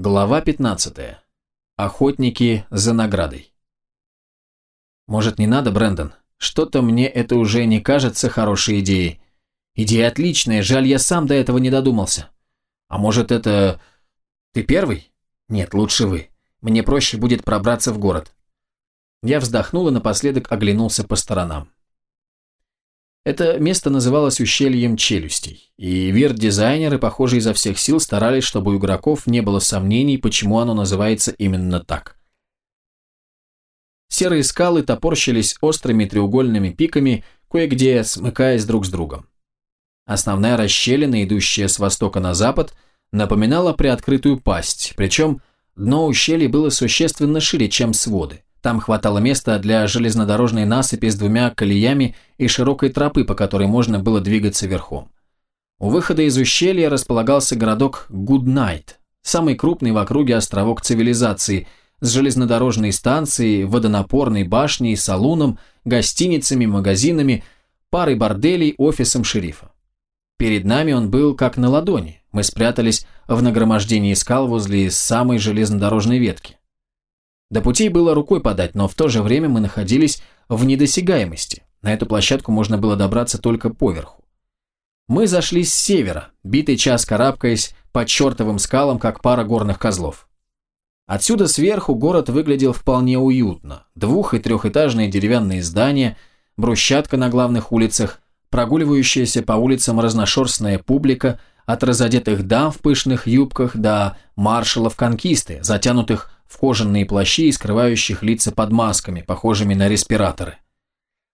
Глава 15. Охотники за наградой. Может, не надо, Брэндон? Что-то мне это уже не кажется хорошей идеей. Идея отличная, жаль, я сам до этого не додумался. А может, это... Ты первый? Нет, лучше вы. Мне проще будет пробраться в город. Я вздохнул и напоследок оглянулся по сторонам. Это место называлось ущельем челюстей, и вирт-дизайнеры, похоже, изо всех сил старались, чтобы у игроков не было сомнений, почему оно называется именно так. Серые скалы топорщились острыми треугольными пиками, кое-где смыкаясь друг с другом. Основная расщелина, идущая с востока на запад, напоминала приоткрытую пасть, причем дно ущелья было существенно шире, чем своды. Там хватало места для железнодорожной насыпи с двумя колеями и широкой тропы, по которой можно было двигаться верхом. У выхода из ущелья располагался городок Гуднайт, самый крупный в округе островок цивилизации, с железнодорожной станцией, водонапорной башней, салуном, гостиницами, магазинами, парой борделей, офисом шерифа. Перед нами он был как на ладони, мы спрятались в нагромождении скал возле самой железнодорожной ветки. До путей было рукой подать, но в то же время мы находились в недосягаемости. На эту площадку можно было добраться только поверху. Мы зашли с севера, битый час карабкаясь по чертовым скалам, как пара горных козлов. Отсюда сверху город выглядел вполне уютно. Двух- и трехэтажные деревянные здания, брусчатка на главных улицах, прогуливающаяся по улицам разношерстная публика, от разодетых дам в пышных юбках до маршалов конкисты, затянутых в кожаные плащи и скрывающих лица под масками, похожими на респираторы.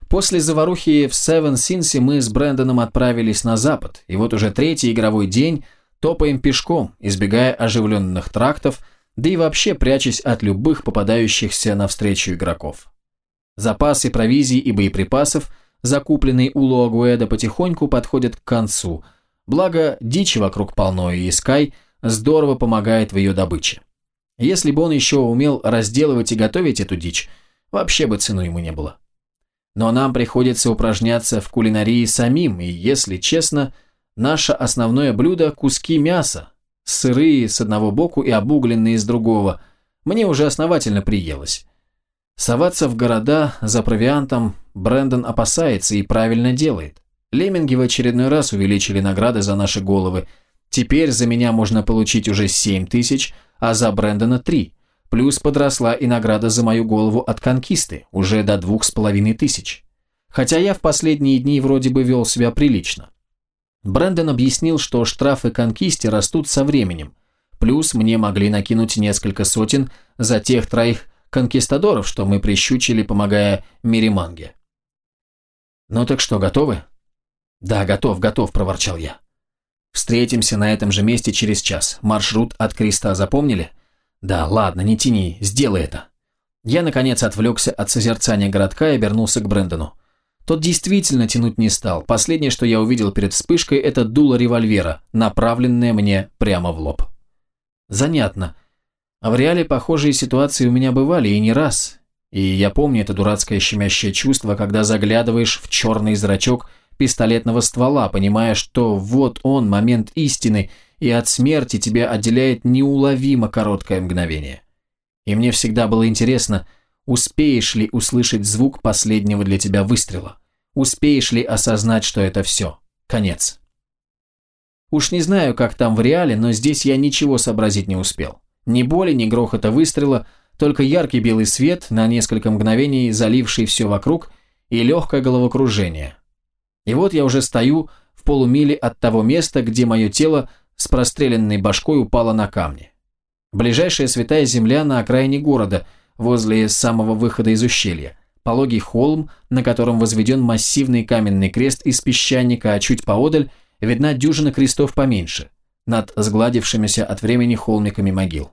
После заварухи в Севен Синси мы с Брэндоном отправились на запад, и вот уже третий игровой день топаем пешком, избегая оживленных трактов, да и вообще прячась от любых попадающихся навстречу игроков. Запасы провизии и боеприпасов, закупленные у Луагуэда, потихоньку подходят к концу, благо дичи вокруг полно, и Скай здорово помогает в ее добыче. Если бы он еще умел разделывать и готовить эту дичь, вообще бы цену ему не было. Но нам приходится упражняться в кулинарии самим, и, если честно, наше основное блюдо – куски мяса, сырые с одного боку и обугленные с другого. Мне уже основательно приелось. Соваться в города за провиантом Брэндон опасается и правильно делает. Лемминги в очередной раз увеличили награды за наши головы. Теперь за меня можно получить уже 7 тысяч, а за Брэндона три. Плюс подросла и награда за мою голову от конкисты, уже до двух с половиной тысяч. Хотя я в последние дни вроде бы вел себя прилично. Брэндон объяснил, что штрафы конкисте растут со временем. Плюс мне могли накинуть несколько сотен за тех троих конкистадоров, что мы прищучили, помогая Мириманге. «Ну так что, готовы?» «Да, готов, готов», – проворчал я. Встретимся на этом же месте через час. Маршрут от креста запомнили? Да, ладно, не тяни, сделай это. Я, наконец, отвлекся от созерцания городка и обернулся к Брэндону. Тот действительно тянуть не стал. Последнее, что я увидел перед вспышкой, это дуло револьвера, направленное мне прямо в лоб. Занятно. А в реале похожие ситуации у меня бывали и не раз. И я помню это дурацкое щемящее чувство, когда заглядываешь в черный зрачок – пистолетного ствола, понимая, что вот он, момент истины, и от смерти тебя отделяет неуловимо короткое мгновение. И мне всегда было интересно, успеешь ли услышать звук последнего для тебя выстрела, успеешь ли осознать, что это все, конец. Уж не знаю, как там в реале, но здесь я ничего сообразить не успел. Ни боли, ни грохота выстрела, только яркий белый свет, на несколько мгновений заливший все вокруг, и легкое головокружение, и вот я уже стою в полумиле от того места, где мое тело с простреленной башкой упало на камни. Ближайшая святая земля на окраине города, возле самого выхода из ущелья. Пологий холм, на котором возведен массивный каменный крест из песчаника, а чуть поодаль видна дюжина крестов поменьше, над сгладившимися от времени холмиками могил.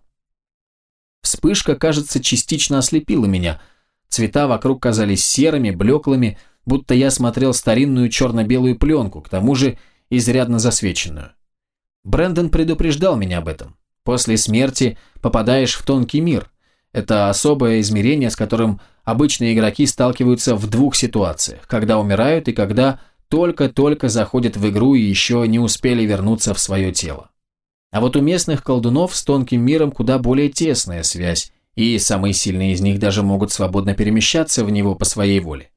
Вспышка, кажется, частично ослепила меня. Цвета вокруг казались серыми, блеклыми, будто я смотрел старинную черно-белую пленку, к тому же изрядно засвеченную. Брэндон предупреждал меня об этом. После смерти попадаешь в тонкий мир. Это особое измерение, с которым обычные игроки сталкиваются в двух ситуациях, когда умирают и когда только-только заходят в игру и еще не успели вернуться в свое тело. А вот у местных колдунов с тонким миром куда более тесная связь, и самые сильные из них даже могут свободно перемещаться в него по своей воле.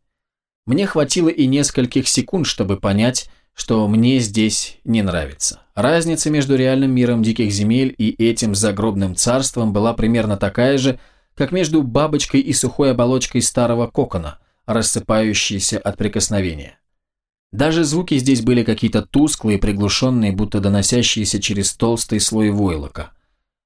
Мне хватило и нескольких секунд, чтобы понять, что мне здесь не нравится. Разница между реальным миром диких земель и этим загробным царством была примерно такая же, как между бабочкой и сухой оболочкой старого кокона, рассыпающейся от прикосновения. Даже звуки здесь были какие-то тусклые, приглушенные, будто доносящиеся через толстый слой войлока.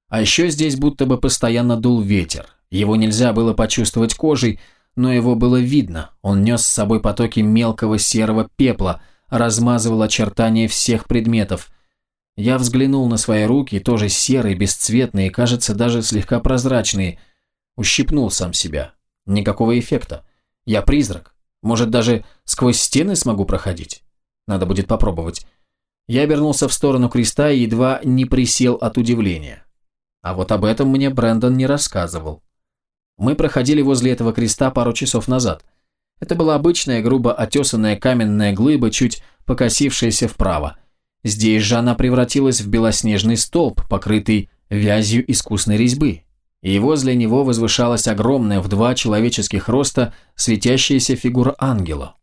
А еще здесь будто бы постоянно дул ветер. Его нельзя было почувствовать кожей, но его было видно. Он нес с собой потоки мелкого серого пепла, размазывал очертания всех предметов. Я взглянул на свои руки, тоже серые, бесцветные, кажется, даже слегка прозрачные. Ущипнул сам себя. Никакого эффекта. Я призрак. Может, даже сквозь стены смогу проходить? Надо будет попробовать. Я обернулся в сторону креста и едва не присел от удивления. А вот об этом мне Брэндон не рассказывал. Мы проходили возле этого креста пару часов назад. Это была обычная грубо отесанная каменная глыба, чуть покосившаяся вправо. Здесь же она превратилась в белоснежный столб, покрытый вязью искусной резьбы и возле него возвышалась огромная в два человеческих роста светящаяся фигура ангела.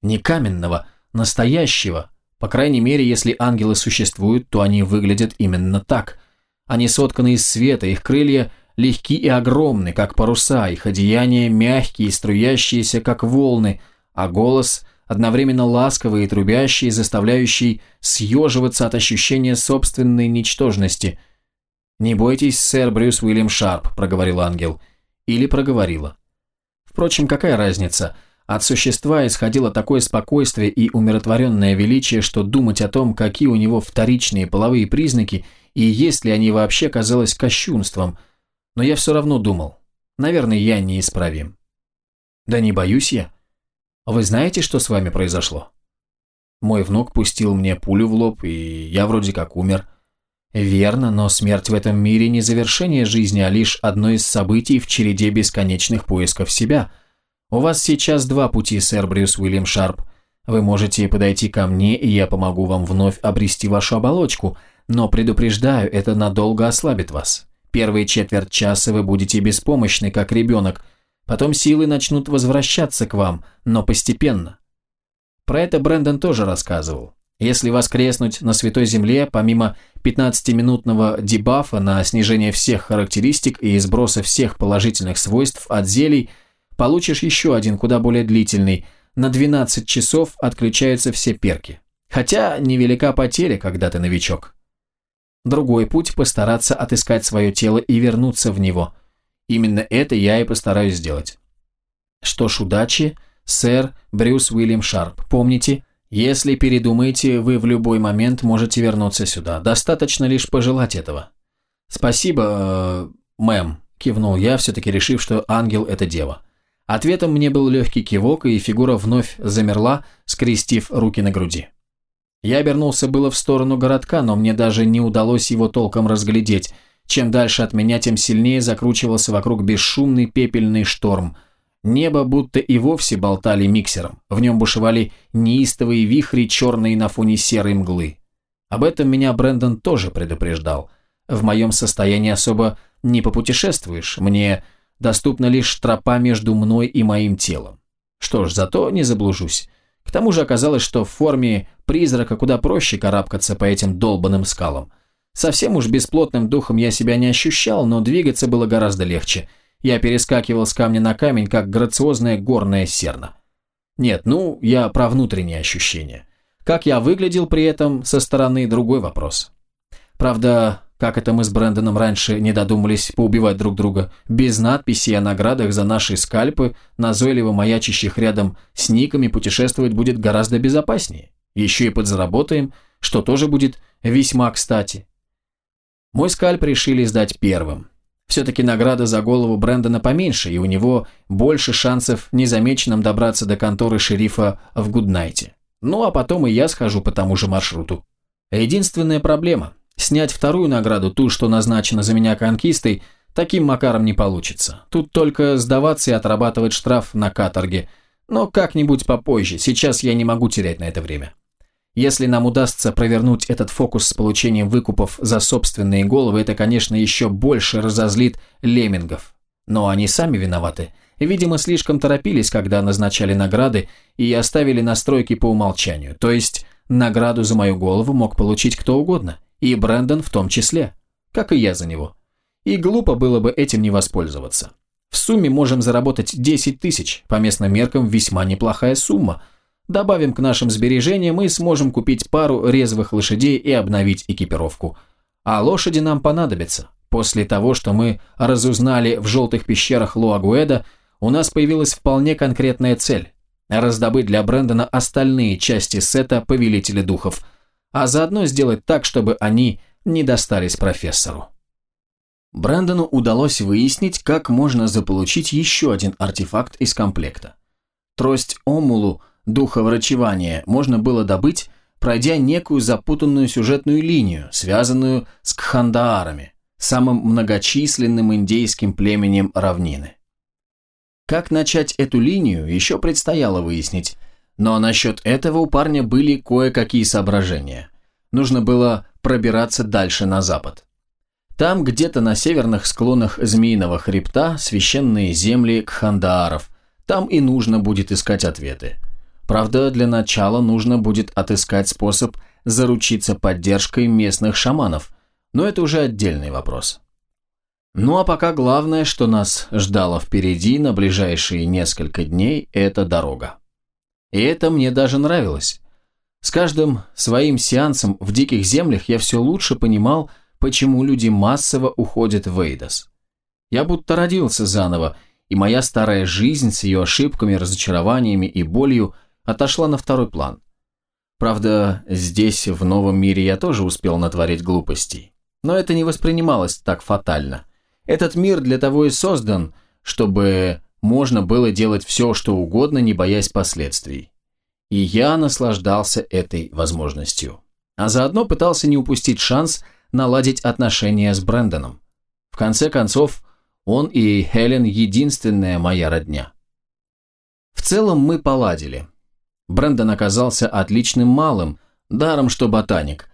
Не каменного, настоящего. По крайней мере, если ангелы существуют, то они выглядят именно так. Они сотканы из света, их крылья легки и огромны, как паруса, их одеяния мягкие и струящиеся, как волны, а голос одновременно ласковый и трубящий, заставляющий съеживаться от ощущения собственной ничтожности – «Не бойтесь, сэр Брюс Уильям Шарп», – проговорил ангел. Или проговорила. Впрочем, какая разница? От существа исходило такое спокойствие и умиротворенное величие, что думать о том, какие у него вторичные половые признаки и есть ли они вообще, казалось кощунством. Но я все равно думал. Наверное, я неисправим. Да не боюсь я. Вы знаете, что с вами произошло? Мой внук пустил мне пулю в лоб, и я вроде как умер. Верно, но смерть в этом мире не завершение жизни, а лишь одно из событий в череде бесконечных поисков себя. У вас сейчас два пути, сэр Брюс Уильям Шарп. Вы можете подойти ко мне, и я помогу вам вновь обрести вашу оболочку, но предупреждаю, это надолго ослабит вас. Первые четверть часа вы будете беспомощны, как ребенок, потом силы начнут возвращаться к вам, но постепенно. Про это Брэндон тоже рассказывал. Если воскреснуть на Святой Земле, помимо 15-минутного дебафа на снижение всех характеристик и сброса всех положительных свойств от зелий, получишь еще один куда более длительный. На 12 часов отключаются все перки. Хотя невелика потеря, когда ты новичок. Другой путь – постараться отыскать свое тело и вернуться в него. Именно это я и постараюсь сделать. Что ж, удачи, сэр Брюс Уильям Шарп. Помните – если передумаете, вы в любой момент можете вернуться сюда. Достаточно лишь пожелать этого. Спасибо, э, мэм, кивнул я, все-таки решив, что ангел – это дева. Ответом мне был легкий кивок, и фигура вновь замерла, скрестив руки на груди. Я обернулся было в сторону городка, но мне даже не удалось его толком разглядеть. Чем дальше от меня, тем сильнее закручивался вокруг бесшумный пепельный шторм – Небо будто и вовсе болтали миксером. В нем бушевали неистовые вихри, черные на фоне серой мглы. Об этом меня Брэндон тоже предупреждал. В моем состоянии особо не попутешествуешь, мне доступна лишь тропа между мной и моим телом. Что ж, зато не заблужусь. К тому же оказалось, что в форме призрака куда проще карабкаться по этим долбанным скалам. Совсем уж бесплотным духом я себя не ощущал, но двигаться было гораздо легче – я перескакивал с камня на камень, как грациозная горная серна. Нет, ну, я про внутренние ощущения. Как я выглядел при этом со стороны – другой вопрос. Правда, как это мы с Брэндоном раньше не додумались поубивать друг друга, без надписей о наградах за наши скальпы, назойливо маячащих рядом с никами путешествовать будет гораздо безопаснее. Еще и подзаработаем, что тоже будет весьма кстати. Мой скальп решили сдать первым. Все-таки награда за голову Брэндона поменьше, и у него больше шансов незамеченным добраться до конторы шерифа в Гуднайте. Ну а потом и я схожу по тому же маршруту. Единственная проблема – снять вторую награду, ту, что назначена за меня конкистой, таким макаром не получится. Тут только сдаваться и отрабатывать штраф на каторге. Но как-нибудь попозже, сейчас я не могу терять на это время. Если нам удастся провернуть этот фокус с получением выкупов за собственные головы, это, конечно, еще больше разозлит леммингов. Но они сами виноваты. Видимо, слишком торопились, когда назначали награды, и оставили настройки по умолчанию. То есть, награду за мою голову мог получить кто угодно, и Брэндон в том числе, как и я за него. И глупо было бы этим не воспользоваться. В сумме можем заработать 10 тысяч, по местным меркам весьма неплохая сумма – Добавим к нашим сбережениям и сможем купить пару резвых лошадей и обновить экипировку. А лошади нам понадобятся. После того, что мы разузнали в желтых пещерах Луагуэда, у нас появилась вполне конкретная цель – раздобыть для Брэндона остальные части сета Повелителя Духов, а заодно сделать так, чтобы они не достались профессору. Брэндону удалось выяснить, как можно заполучить еще один артефакт из комплекта. Трость Омулу – духа врачевания можно было добыть, пройдя некую запутанную сюжетную линию, связанную с кхандаарами, самым многочисленным индейским племенем равнины. Как начать эту линию, еще предстояло выяснить, но насчет этого у парня были кое-какие соображения. Нужно было пробираться дальше на запад. Там, где-то на северных склонах Змеиного хребта, священные земли кхандааров, там и нужно будет искать ответы – Правда, для начала нужно будет отыскать способ заручиться поддержкой местных шаманов, но это уже отдельный вопрос. Ну а пока главное, что нас ждало впереди на ближайшие несколько дней, это дорога. И это мне даже нравилось. С каждым своим сеансом в диких землях я все лучше понимал, почему люди массово уходят в Эйдос. Я будто родился заново, и моя старая жизнь с ее ошибками, разочарованиями и болью – отошла на второй план. Правда, здесь, в новом мире, я тоже успел натворить глупостей. Но это не воспринималось так фатально. Этот мир для того и создан, чтобы можно было делать все, что угодно, не боясь последствий. И я наслаждался этой возможностью. А заодно пытался не упустить шанс наладить отношения с Брэндоном. В конце концов, он и Хелен единственная моя родня. В целом мы поладили. Брэндон оказался отличным малым, даром что ботаник.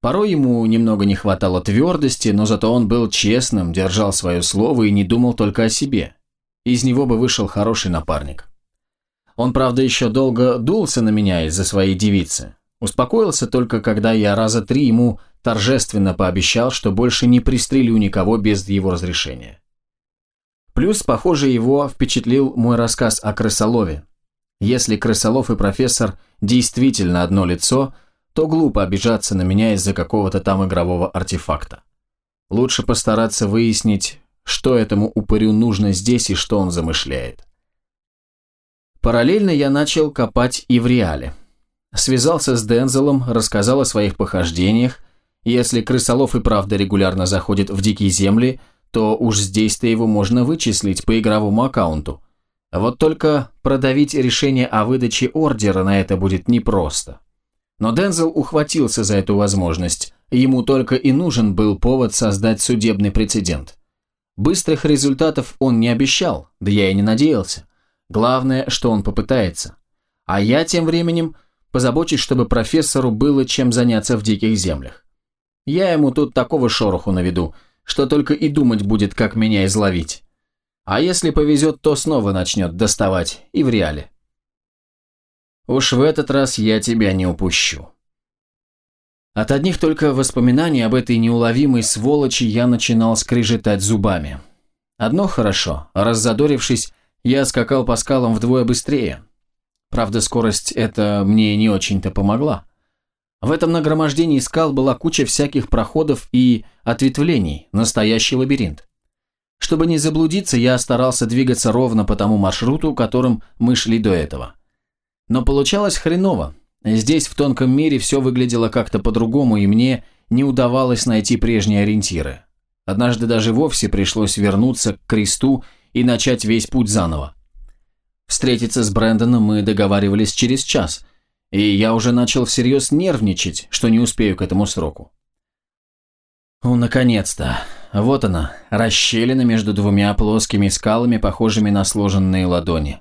Порой ему немного не хватало твердости, но зато он был честным, держал свое слово и не думал только о себе. Из него бы вышел хороший напарник. Он, правда, еще долго дулся на меня из-за своей девицы. Успокоился только, когда я раза три ему торжественно пообещал, что больше не пристрелю никого без его разрешения. Плюс, похоже, его впечатлил мой рассказ о крысолове, если крысолов и профессор действительно одно лицо, то глупо обижаться на меня из-за какого-то там игрового артефакта. Лучше постараться выяснить, что этому упырю нужно здесь и что он замышляет. Параллельно я начал копать и в реале. Связался с Дензелом, рассказал о своих похождениях. Если крысолов и правда регулярно заходит в дикие земли, то уж здесь-то его можно вычислить по игровому аккаунту. Вот только продавить решение о выдаче ордера на это будет непросто. Но Дензел ухватился за эту возможность. Ему только и нужен был повод создать судебный прецедент. Быстрых результатов он не обещал, да я и не надеялся. Главное, что он попытается. А я тем временем позабочусь, чтобы профессору было чем заняться в диких землях. Я ему тут такого шороху наведу, что только и думать будет, как меня изловить. А если повезет, то снова начнет доставать и в реале. Уж в этот раз я тебя не упущу. От одних только воспоминаний об этой неуловимой сволочи я начинал скрежетать зубами. Одно хорошо, раззадорившись, я скакал по скалам вдвое быстрее. Правда, скорость эта мне не очень-то помогла. В этом нагромождении скал была куча всяких проходов и ответвлений, настоящий лабиринт. Чтобы не заблудиться, я старался двигаться ровно по тому маршруту, которым мы шли до этого. Но получалось хреново. Здесь, в тонком мире, все выглядело как-то по-другому, и мне не удавалось найти прежние ориентиры. Однажды даже вовсе пришлось вернуться к кресту и начать весь путь заново. Встретиться с Брэндоном мы договаривались через час, и я уже начал всерьез нервничать, что не успею к этому сроку. «Ну, наконец-то!» Вот она, расщелина между двумя плоскими скалами, похожими на сложенные ладони.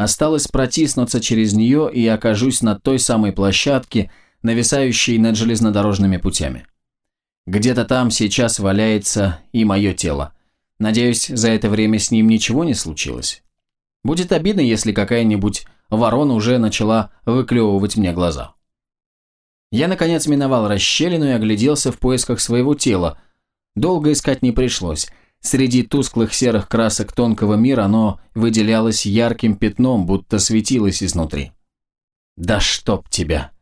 Осталось протиснуться через нее и окажусь на той самой площадке, нависающей над железнодорожными путями. Где-то там сейчас валяется и мое тело. Надеюсь, за это время с ним ничего не случилось. Будет обидно, если какая-нибудь ворона уже начала выклевывать мне глаза. Я, наконец, миновал расщелину и огляделся в поисках своего тела. Долго искать не пришлось. Среди тусклых серых красок тонкого мира оно выделялось ярким пятном, будто светилось изнутри. «Да чтоб тебя!»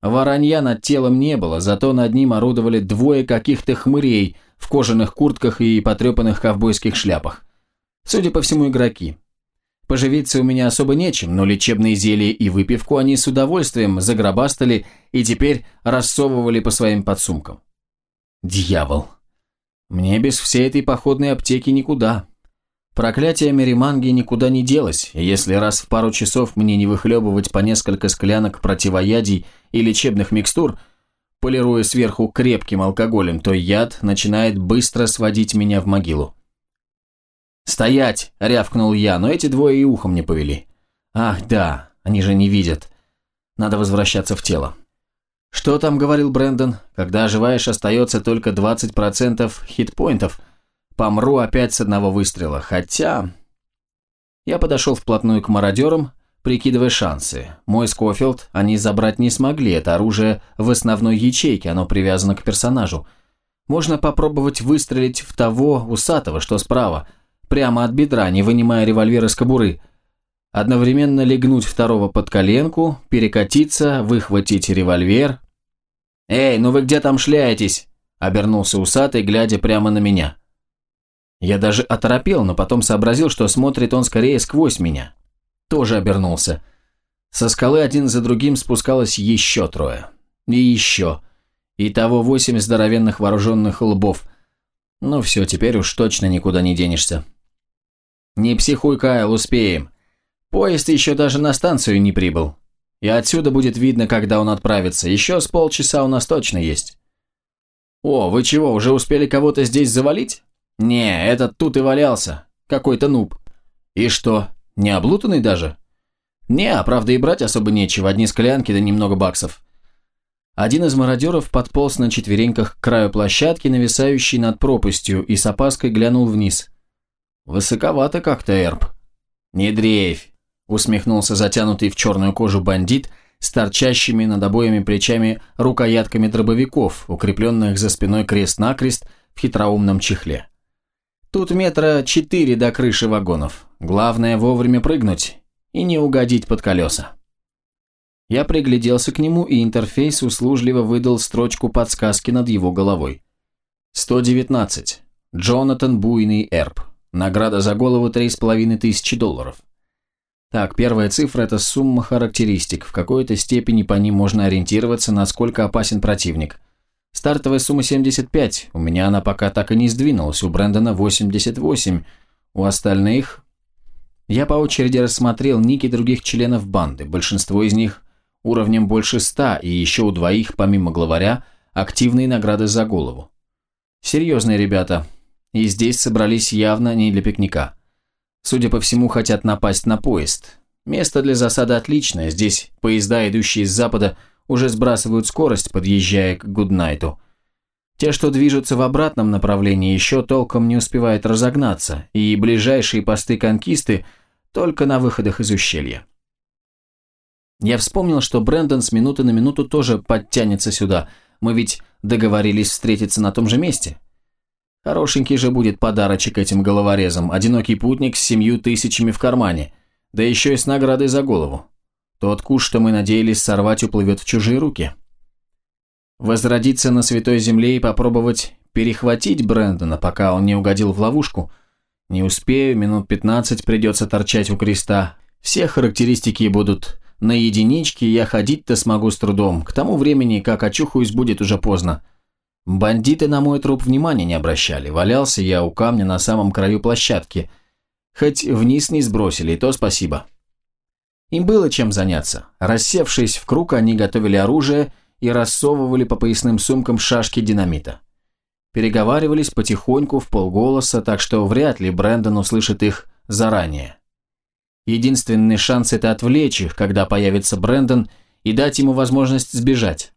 Воронья над телом не было, зато над ним орудовали двое каких-то хмырей в кожаных куртках и потрепанных ковбойских шляпах. Судя по всему, игроки. Поживиться у меня особо нечем, но лечебные зелья и выпивку они с удовольствием загробастали и теперь рассовывали по своим подсумкам. Дьявол. Мне без всей этой походной аптеки никуда. Проклятие Мериманги никуда не делось, и если раз в пару часов мне не выхлебывать по несколько склянок противоядий и лечебных микстур, полируя сверху крепким алкоголем, то яд начинает быстро сводить меня в могилу. «Стоять!» – рявкнул я, но эти двое и ухом не повели. «Ах, да, они же не видят. Надо возвращаться в тело». «Что там?» – говорил Брэндон. «Когда оживаешь, остается только 20% хитпоинтов. Помру опять с одного выстрела. Хотя...» Я подошел вплотную к мародерам, прикидывая шансы. Мой Скофилд они забрать не смогли, это оружие в основной ячейке, оно привязано к персонажу. Можно попробовать выстрелить в того усатого, что справа, прямо от бедра, не вынимая револьвер из кобуры – одновременно легнуть второго под коленку, перекатиться, выхватить револьвер. «Эй, ну вы где там шляетесь?» – обернулся усатый, глядя прямо на меня. Я даже оторопел, но потом сообразил, что смотрит он скорее сквозь меня. Тоже обернулся. Со скалы один за другим спускалось еще трое. И еще. Итого восемь здоровенных вооруженных лбов. Ну все, теперь уж точно никуда не денешься. «Не психуй, Кайл, успеем. Поезд еще даже на станцию не прибыл. И отсюда будет видно, когда он отправится. Еще с полчаса у нас точно есть. О, вы чего, уже успели кого-то здесь завалить? Не, этот тут и валялся. Какой-то нуб. И что, не облутанный даже? Не, а правда и брать особо нечего, одни склянки да немного баксов. Один из мародеров подполз на четвереньках к краю площадки, нависающей над пропастью, и с опаской глянул вниз. «Высоковато как-то, Эрб». «Не дрейфь усмехнулся затянутый в черную кожу бандит с торчащими над обоими плечами рукоятками дробовиков, укрепленных за спиной крест-накрест в хитроумном чехле. Тут метра четыре до крыши вагонов. Главное вовремя прыгнуть и не угодить под колеса. Я пригляделся к нему, и интерфейс услужливо выдал строчку подсказки над его головой. 119. Джонатан Буйный Эрб. Награда за голову 3,5 тысячи долларов. Так, первая цифра – это сумма характеристик. В какой-то степени по ним можно ориентироваться, насколько опасен противник. Стартовая сумма 75. У меня она пока так и не сдвинулась. У Брэндона 88. У остальных... Я по очереди рассмотрел ники других членов банды. Большинство из них уровнем больше 100, и еще у двоих, помимо главаря, активные награды за голову. Серьезные ребята. И здесь собрались явно не для пикника. Судя по всему, хотят напасть на поезд. Место для засады отличное, здесь поезда, идущие с запада, уже сбрасывают скорость, подъезжая к Гуднайту. Те, что движутся в обратном направлении, еще толком не успевают разогнаться, и ближайшие посты конкисты только на выходах из ущелья. Я вспомнил, что Брэндон с минуты на минуту тоже подтянется сюда. Мы ведь договорились встретиться на том же месте. Хорошенький же будет подарочек этим головорезам, одинокий путник с семью тысячами в кармане, да еще и с наградой за голову. Тот куш, что мы надеялись сорвать, уплывет в чужие руки. Возродиться на Святой Земле и попробовать перехватить Брэндона, пока он не угодил в ловушку. Не успею, минут пятнадцать придется торчать у креста. Все характеристики будут на единичке, я ходить-то смогу с трудом. К тому времени, как очухаюсь, будет уже поздно. Бандиты на мой труп внимания не обращали. Валялся я у камня на самом краю площадки. Хоть вниз не сбросили, и то спасибо. Им было чем заняться. Рассевшись в круг, они готовили оружие и рассовывали по поясным сумкам шашки динамита. Переговаривались потихоньку, в полголоса, так что вряд ли Брэндон услышит их заранее. Единственный шанс – это отвлечь их, когда появится Брэндон, и дать ему возможность сбежать.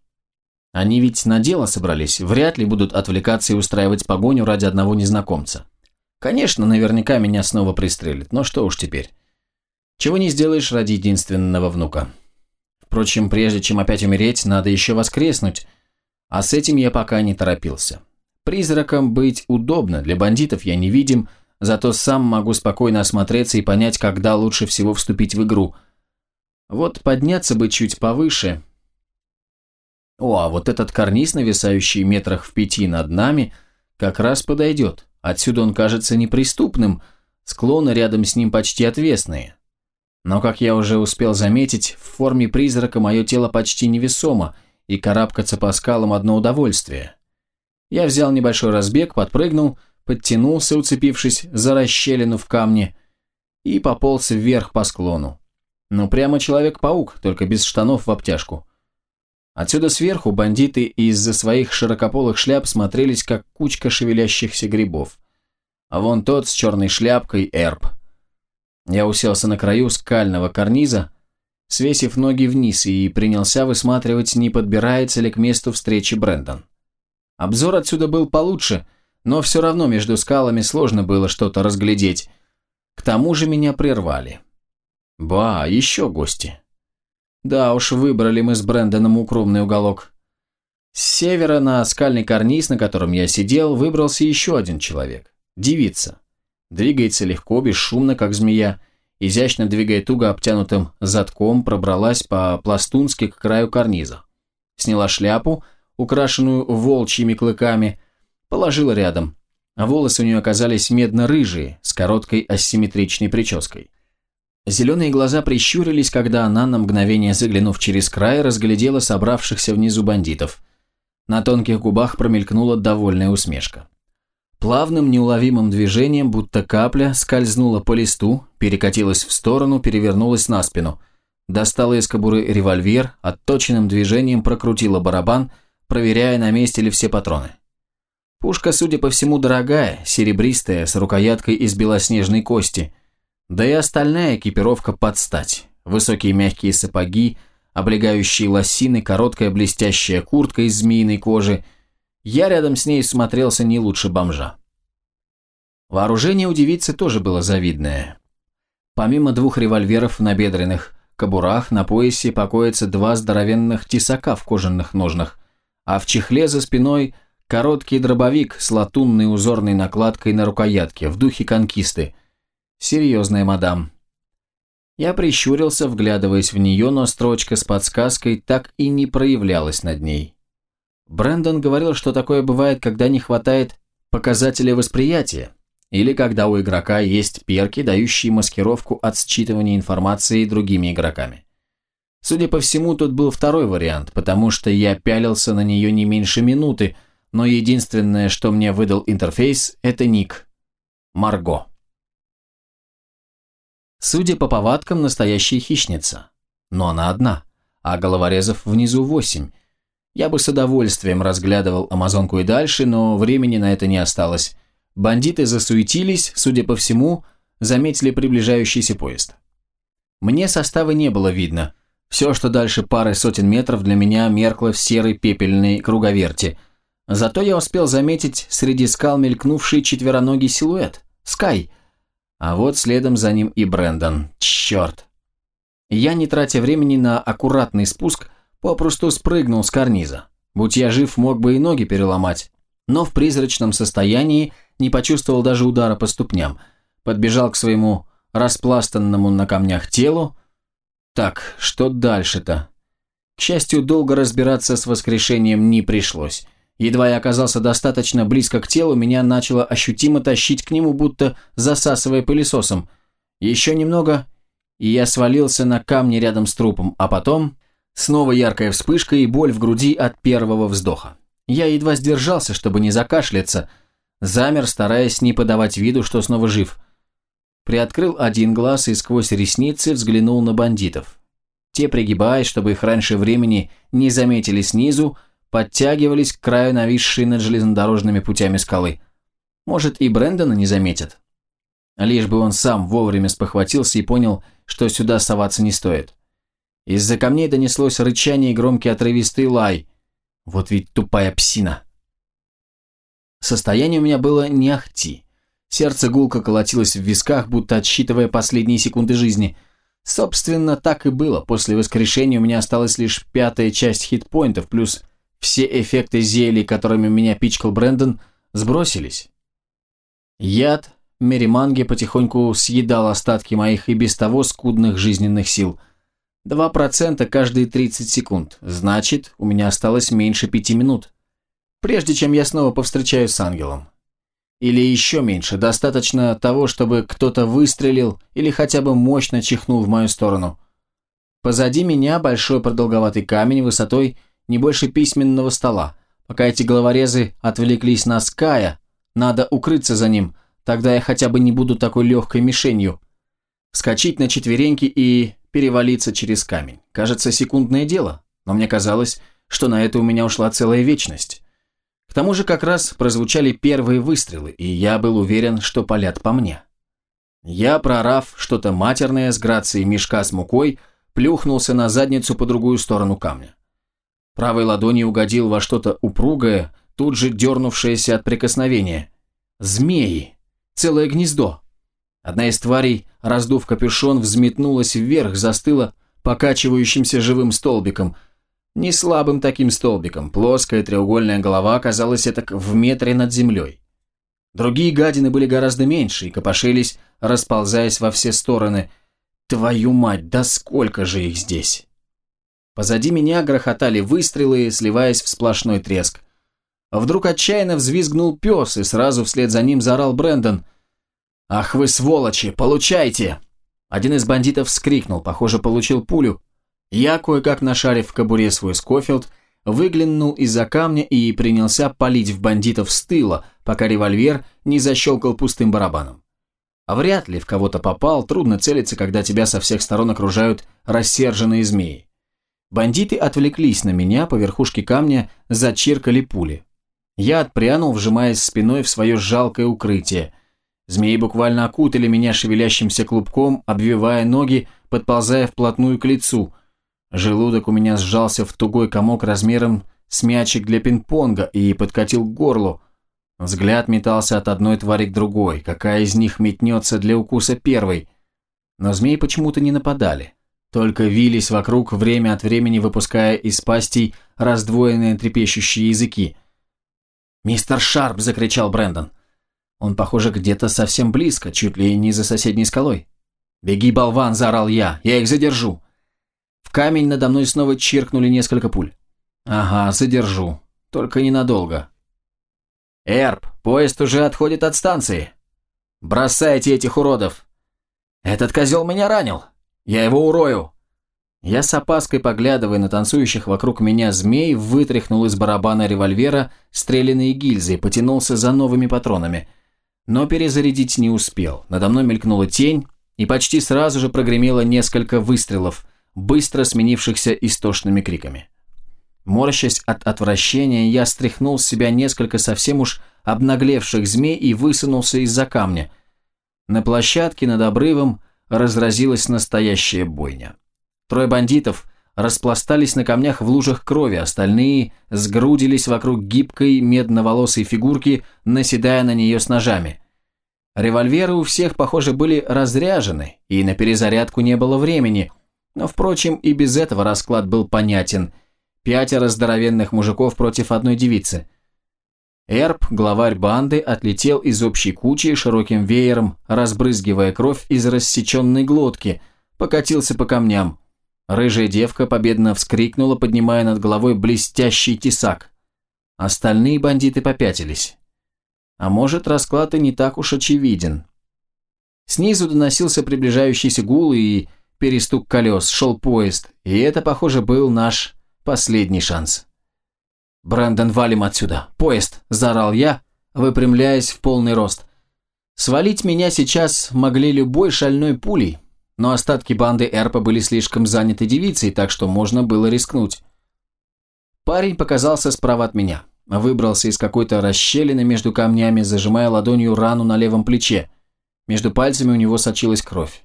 Они ведь на дело собрались, вряд ли будут отвлекаться и устраивать погоню ради одного незнакомца. Конечно, наверняка меня снова пристрелят, но что уж теперь. Чего не сделаешь ради единственного внука. Впрочем, прежде чем опять умереть, надо еще воскреснуть, а с этим я пока не торопился. Призраком быть удобно, для бандитов я невидим, зато сам могу спокойно осмотреться и понять, когда лучше всего вступить в игру. Вот подняться бы чуть повыше. О, а вот этот карниз, нависающий метрах в пяти над нами, как раз подойдет. Отсюда он кажется неприступным, склоны рядом с ним почти отвесные. Но, как я уже успел заметить, в форме призрака мое тело почти невесомо, и карабкаться по скалам одно удовольствие. Я взял небольшой разбег, подпрыгнул, подтянулся, уцепившись за расщелину в камне, и пополз вверх по склону. Ну, прямо Человек-паук, только без штанов в обтяжку. Отсюда сверху бандиты из-за своих широкополых шляп смотрелись, как кучка шевелящихся грибов. А вон тот с черной шляпкой – эрб – я уселся на краю скального карниза, свесив ноги вниз и принялся высматривать, не подбирается ли к месту встречи Брэндон. Обзор отсюда был получше, но все равно между скалами сложно было что-то разглядеть. К тому же меня прервали. Ба, еще гости. Да уж, выбрали мы с Брэндоном укромный уголок. С севера на скальный карниз, на котором я сидел, выбрался еще один человек. Девица. Двигается легко, бесшумно, как змея. Изящно двигая туго обтянутым задком, пробралась по-пластунски к краю карниза. Сняла шляпу, украшенную волчьими клыками, положила рядом. Волосы у нее оказались медно-рыжие, с короткой асимметричной прической. Зеленые глаза прищурились, когда она, на мгновение заглянув через край, разглядела собравшихся внизу бандитов. На тонких губах промелькнула довольная усмешка. Плавным неуловимым движением, будто капля, скользнула по листу, перекатилась в сторону, перевернулась на спину. Достала из кобуры револьвер, отточенным движением прокрутила барабан, проверяя, на месте ли все патроны. Пушка, судя по всему, дорогая, серебристая, с рукояткой из белоснежной кости. Да и остальная экипировка под стать. Высокие мягкие сапоги, облегающие лосины, короткая блестящая куртка из змеиной кожи – я рядом с ней смотрелся не лучше бомжа. Вооружение у девицы тоже было завидное. Помимо двух револьверов на бедренных кобурах, на поясе покоятся два здоровенных тесака в кожаных ножнах, а в чехле за спиной короткий дробовик с латунной узорной накладкой на рукоятке, в духе конкисты. Серьезная мадам. Я прищурился, вглядываясь в нее, но строчка с подсказкой так и не проявлялась над ней. Брэндон говорил, что такое бывает, когда не хватает показателя восприятия, или когда у игрока есть перки, дающие маскировку от считывания информации другими игроками. Судя по всему, тут был второй вариант, потому что я пялился на нее не меньше минуты, но единственное, что мне выдал интерфейс, это ник. Марго. Судя по повадкам, настоящая хищница. Но она одна, а головорезов внизу восемь, я бы с удовольствием разглядывал Амазонку и дальше, но времени на это не осталось. Бандиты засуетились, судя по всему, заметили приближающийся поезд. Мне состава не было видно. Все, что дальше пары сотен метров, для меня меркло в серой пепельной круговерти. Зато я успел заметить среди скал мелькнувший четвероногий силуэт. Скай. А вот следом за ним и Брэндон. Черт. Я, не тратя времени на аккуратный спуск, Попросту спрыгнул с карниза. Будь я жив, мог бы и ноги переломать. Но в призрачном состоянии не почувствовал даже удара по ступням. Подбежал к своему распластанному на камнях телу. Так, что дальше-то? К счастью, долго разбираться с воскрешением не пришлось. Едва я оказался достаточно близко к телу, меня начало ощутимо тащить к нему, будто засасывая пылесосом. Еще немного, и я свалился на камни рядом с трупом, а потом Снова яркая вспышка и боль в груди от первого вздоха. Я едва сдержался, чтобы не закашляться, замер, стараясь не подавать виду, что снова жив. Приоткрыл один глаз и сквозь ресницы взглянул на бандитов. Те, пригибаясь, чтобы их раньше времени не заметили снизу, подтягивались к краю нависшей над железнодорожными путями скалы. Может, и Брэндона не заметят. Лишь бы он сам вовремя спохватился и понял, что сюда соваться не стоит. Из-за камней донеслось рычание и громкий отрывистый лай. Вот ведь тупая псина. Состояние у меня было не ахти. Сердце гулко колотилось в висках, будто отсчитывая последние секунды жизни. Собственно, так и было. После воскрешения у меня осталась лишь пятая часть хитпоинтов, плюс все эффекты зелий, которыми меня пичкал Брэндон, сбросились. Яд Мериманги потихоньку съедал остатки моих и без того скудных жизненных сил. Два процента каждые 30 секунд. Значит, у меня осталось меньше пяти минут. Прежде чем я снова повстречаюсь с ангелом. Или еще меньше, достаточно того, чтобы кто-то выстрелил или хотя бы мощно чихнул в мою сторону. Позади меня большой продолговатый камень высотой не больше письменного стола. Пока эти головорезы отвлеклись на Ская, надо укрыться за ним – Тогда я хотя бы не буду такой легкой мишенью. Вскочить на четвереньки и перевалиться через камень. Кажется, секундное дело, но мне казалось, что на это у меня ушла целая вечность. К тому же как раз прозвучали первые выстрелы, и я был уверен, что палят по мне. Я, прорав что-то матерное с грацией мешка с мукой, плюхнулся на задницу по другую сторону камня. Правой ладонью угодил во что-то упругое, тут же дернувшееся от прикосновения. Змеи! Целое гнездо. Одна из тварей, раздув капюшон, взметнулась вверх, застыла покачивающимся живым столбиком. Не слабым таким столбиком, плоская треугольная голова оказалась так в метре над землей. Другие гадины были гораздо меньше и копошились, расползаясь во все стороны. Твою мать, да сколько же их здесь! Позади меня грохотали выстрелы, сливаясь в сплошной треск. Вдруг отчаянно взвизгнул пес, и сразу вслед за ним заорал Брэндон. «Ах вы сволочи, получайте!» Один из бандитов вскрикнул, похоже, получил пулю. Я, кое-как нашарив в кобуре свой Скофилд, выглянул из-за камня и принялся палить в бандитов с тыла, пока револьвер не защелкал пустым барабаном. А вряд ли в кого-то попал, трудно целиться, когда тебя со всех сторон окружают рассерженные змеи. Бандиты отвлеклись на меня, по верхушке камня зачиркали пули. Я отпрянул, вжимаясь спиной в свое жалкое укрытие. Змеи буквально окутали меня шевелящимся клубком, обвивая ноги, подползая вплотную к лицу. Желудок у меня сжался в тугой комок размером с мячик для пинг-понга и подкатил к горлу. Взгляд метался от одной твари к другой, какая из них метнется для укуса первой. Но змеи почему-то не нападали, только вились вокруг, время от времени выпуская из пастей раздвоенные трепещущие языки. «Мистер Шарп!» – закричал Брэндон. Он, похоже, где-то совсем близко, чуть ли не за соседней скалой. «Беги, болван!» – заорал я. «Я их задержу!» В камень надо мной снова чиркнули несколько пуль. «Ага, задержу. Только ненадолго». «Эрб, поезд уже отходит от станции. Бросайте этих уродов!» «Этот козел меня ранил. Я его урою!» Я с опаской, поглядывая на танцующих вокруг меня змей, вытряхнул из барабана револьвера стрелянные гильзы и потянулся за новыми патронами. Но перезарядить не успел. Надо мной мелькнула тень, и почти сразу же прогремело несколько выстрелов, быстро сменившихся истошными криками. Морщась от отвращения, я стряхнул с себя несколько совсем уж обнаглевших змей и высунулся из-за камня. На площадке над обрывом разразилась настоящая бойня. Трое бандитов распластались на камнях в лужах крови, остальные сгрудились вокруг гибкой медноволосой фигурки, наседая на нее с ножами. Револьверы у всех, похоже, были разряжены, и на перезарядку не было времени, но, впрочем, и без этого расклад был понятен. Пятеро здоровенных мужиков против одной девицы. Эрб, главарь банды, отлетел из общей кучи широким веером, разбрызгивая кровь из рассеченной глотки, покатился по камням. Рыжая девка победно вскрикнула, поднимая над головой блестящий тесак. Остальные бандиты попятились. А может, расклад и не так уж очевиден. Снизу доносился приближающийся гул и перестук колес, шел поезд, и это, похоже, был наш последний шанс. «Брэндон, валим отсюда! Поезд!» – заорал я, выпрямляясь в полный рост. Свалить меня сейчас могли любой шальной пулей, но остатки банды Эрпа были слишком заняты девицей, так что можно было рискнуть. Парень показался справа от меня, выбрался из какой-то расщелины между камнями, зажимая ладонью рану на левом плече. Между пальцами у него сочилась кровь.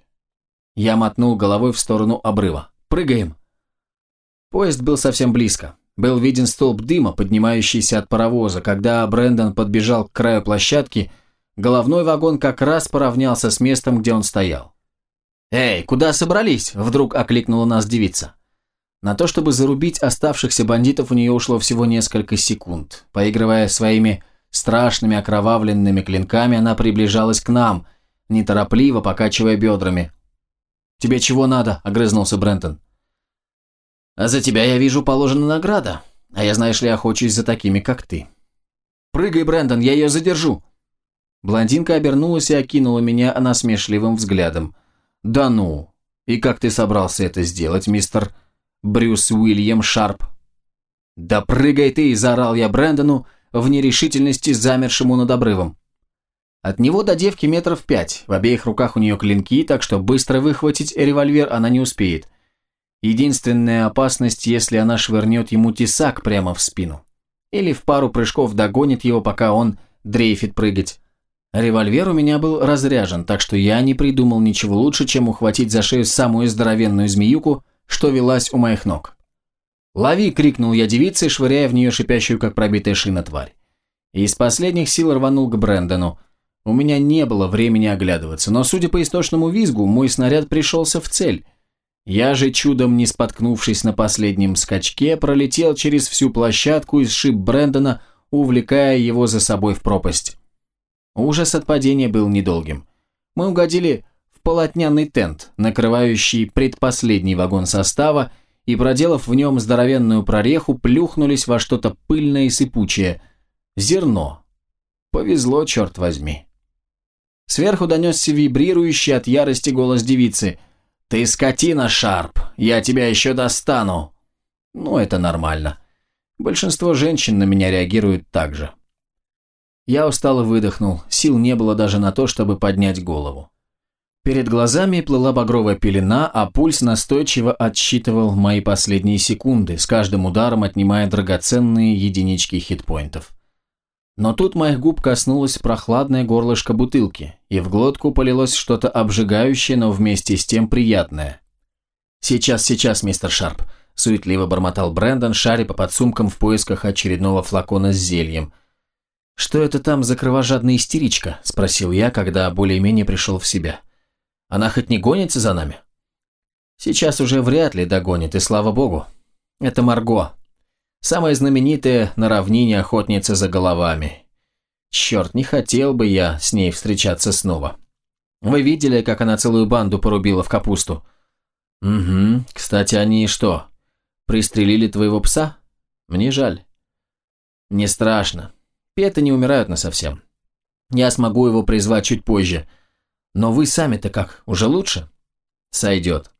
Я мотнул головой в сторону обрыва. «Прыгаем!» Поезд был совсем близко. Был виден столб дыма, поднимающийся от паровоза. Когда Брэндон подбежал к краю площадки, головной вагон как раз поравнялся с местом, где он стоял. «Эй, куда собрались?» – вдруг окликнула нас девица. На то, чтобы зарубить оставшихся бандитов, у нее ушло всего несколько секунд. Поигрывая своими страшными окровавленными клинками, она приближалась к нам, неторопливо покачивая бедрами. «Тебе чего надо?» – огрызнулся Брентон. «А за тебя, я вижу, положена награда, а я, знаешь ли, охочусь за такими, как ты». «Прыгай, Брэндон, я ее задержу!» Блондинка обернулась и окинула меня насмешливым взглядом. «Да ну! И как ты собрался это сделать, мистер Брюс Уильям Шарп?» «Да прыгай ты!» – заорал я Брэндону, в нерешительности замершему над обрывом. От него до девки метров пять, в обеих руках у нее клинки, так что быстро выхватить револьвер она не успеет. Единственная опасность, если она швырнет ему тесак прямо в спину. Или в пару прыжков догонит его, пока он дрейфит прыгать. Револьвер у меня был разряжен, так что я не придумал ничего лучше, чем ухватить за шею самую здоровенную змеюку, что велась у моих ног. «Лови!» – крикнул я девице, швыряя в нее шипящую, как пробитая шина, тварь. И из последних сил рванул к Брэндону. У меня не было времени оглядываться, но, судя по истошному визгу, мой снаряд пришелся в цель. Я же, чудом не споткнувшись на последнем скачке, пролетел через всю площадку и сшиб Брэндона, увлекая его за собой в пропасть. Ужас от падения был недолгим. Мы угодили в полотняный тент, накрывающий предпоследний вагон состава, и, проделав в нем здоровенную прореху, плюхнулись во что-то пыльное и сыпучее. Зерно. Повезло, черт возьми. Сверху донесся вибрирующий от ярости голос девицы. «Ты скотина, Шарп! Я тебя еще достану!» Ну, это нормально. Большинство женщин на меня реагируют так же. Я устало выдохнул, сил не было даже на то, чтобы поднять голову. Перед глазами плыла багровая пелена, а пульс настойчиво отсчитывал мои последние секунды, с каждым ударом отнимая драгоценные единички хитпоинтов. Но тут моих губ коснулось прохладное горлышко бутылки, и в глотку полилось что-то обжигающее, но вместе с тем приятное. «Сейчас, сейчас, мистер Шарп», – суетливо бормотал Брэндон, шаря по подсумкам в поисках очередного флакона с зельем. «Что это там за кровожадная истеричка?» – спросил я, когда более-менее пришел в себя. Она хоть не гонится за нами? Сейчас уже вряд ли догонит, и слава богу. Это Марго. Самая знаменитая на равнине охотница за головами. Черт, не хотел бы я с ней встречаться снова. Вы видели, как она целую банду порубила в капусту? Угу. Кстати, они что, пристрелили твоего пса? Мне жаль. Не страшно. Петы не умирают насовсем. Я смогу его призвать чуть позже. Но вы сами-то как, уже лучше? Сойдет.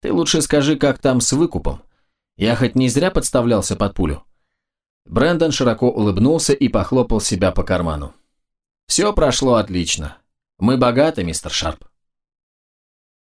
Ты лучше скажи, как там с выкупом. Я хоть не зря подставлялся под пулю. Брэндон широко улыбнулся и похлопал себя по карману. Все прошло отлично. Мы богаты, мистер Шарп.